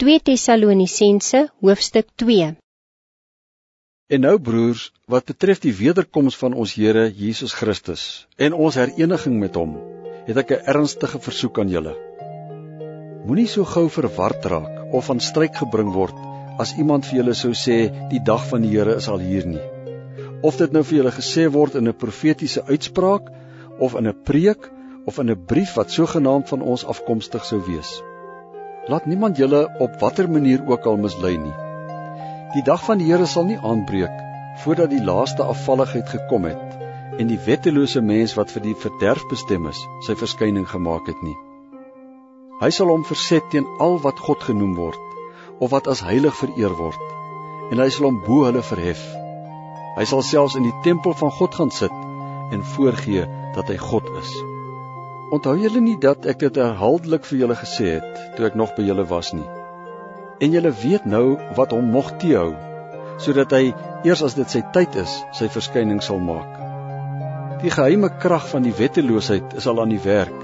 2 Tessalonisense hoofstuk 2 En nou broers, wat betref die wederkoms van ons Here Jesus Christus en ons hereniging met hom, het ek 'n ernstige versoek aan julle. Moenie so gou verward raak of van stryk gebring word as iemand vir julle sou sê die dag van die Here is al hier nie. Of dit nou vir julle gesê word in 'n profetiese uitspraak of in 'n preek of in 'n brief wat sogenaamd van ons afkomstig sou wees. Laat niemand julle op watter manier ook al mislei nie. Die dag van die Here sal nie aanbreek voordat die laaste afvalligheid gekom het en die wettelose mens wat vir die verderf bestem is, sy verskyning gemaak het nie. Hy sal hom verset teen al wat God genoem word of wat as heilig vereer word en hy sal hom bo hulle verhef. Hy sal selfs in die tempel van God gaan sit en voorgee dat hy God is. Onthou julle nie dat ek dit herhaaldelik vir julle gesê het toe ek nog by julle was nie? En julle weet nou wat hom nog teehou, sodat hy eers as dit sy tyd is, sy verskyning sal maak. Die geheime krag van die wetteloosheid is al aan die werk.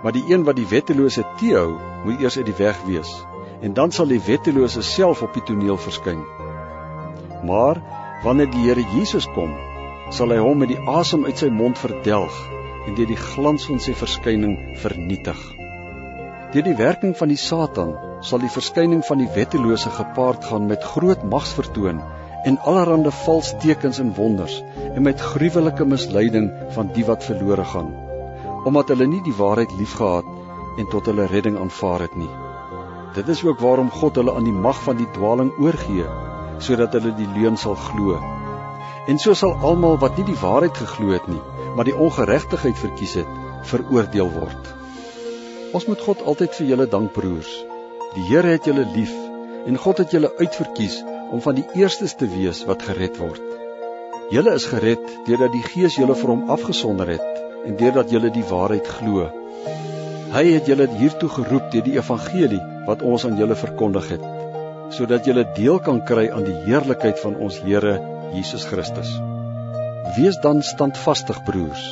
Maar die een wat die wettelose teehou, moet eers uit die weg wees, en dan sal die wettelose self op die toneel verskyn. Maar wanneer die Here Jesus kom, sal hy hom met die asem uit sy mond verdelg en deur die glans van sy verskyning vernietig. Deur die werking van die Satan sal die verskyning van die wettelose gepaard gaan met groot magsvertoon en allerlei vals tekens en wonders en met gruwelike misleiding van die wat verlore gaan omdat hulle nie die waarheid liefgehad en tot hulle redding aanvaar het nie dit is ook waarom God hulle aan die mag van die dwaling oorgee sodat hulle die leuen sal glo en so sal almal wat nie die waarheid geglo het nie maar die ongeregtigheid verkies het veroordeel word ons moet God altyd vir julle dank broers Die Here het julle lief en God het julle uitverkies om van die eerstes te wees wat gered word. Julle is gered deurdat die Gees julle vir hom afgesonder het en deurdat julle die waarheid glo. Hy het julle hiertoe geroep deur die evangelie wat ons aan julle verkondig het, sodat julle deel kan kry aan die heerlikheid van ons Here Jesus Christus. Wees dan standvastig broers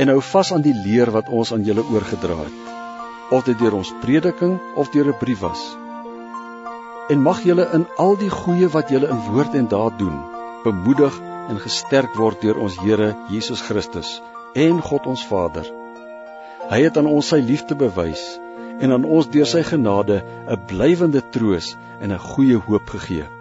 en hou vas aan die leer wat ons aan julle oorgedra het of dit deur ons prediking of deur 'n brief was. En mag julle in al die goeie wat julle in woord en daad doen, bemoedig en gesterk word deur ons Here Jesus Christus en God ons Vader. Hy het aan ons sy liefde bewys en aan ons deur sy genade 'n blywende troos en 'n goeie hoop gegee.